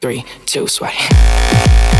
three, two, sweat.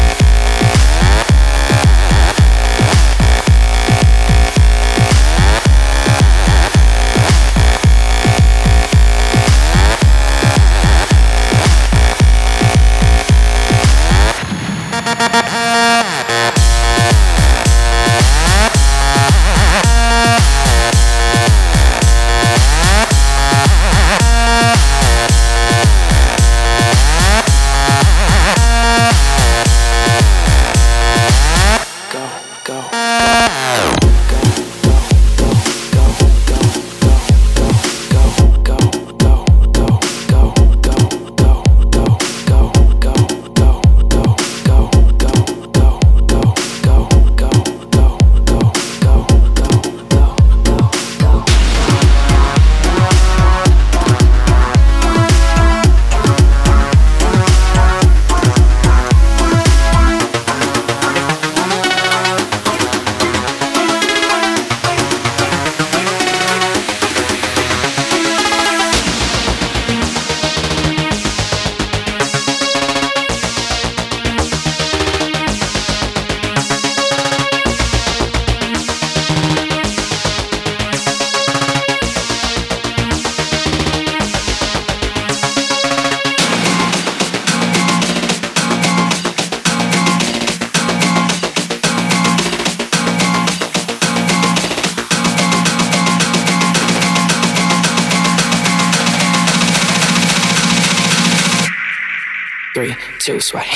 Three, two, sweat.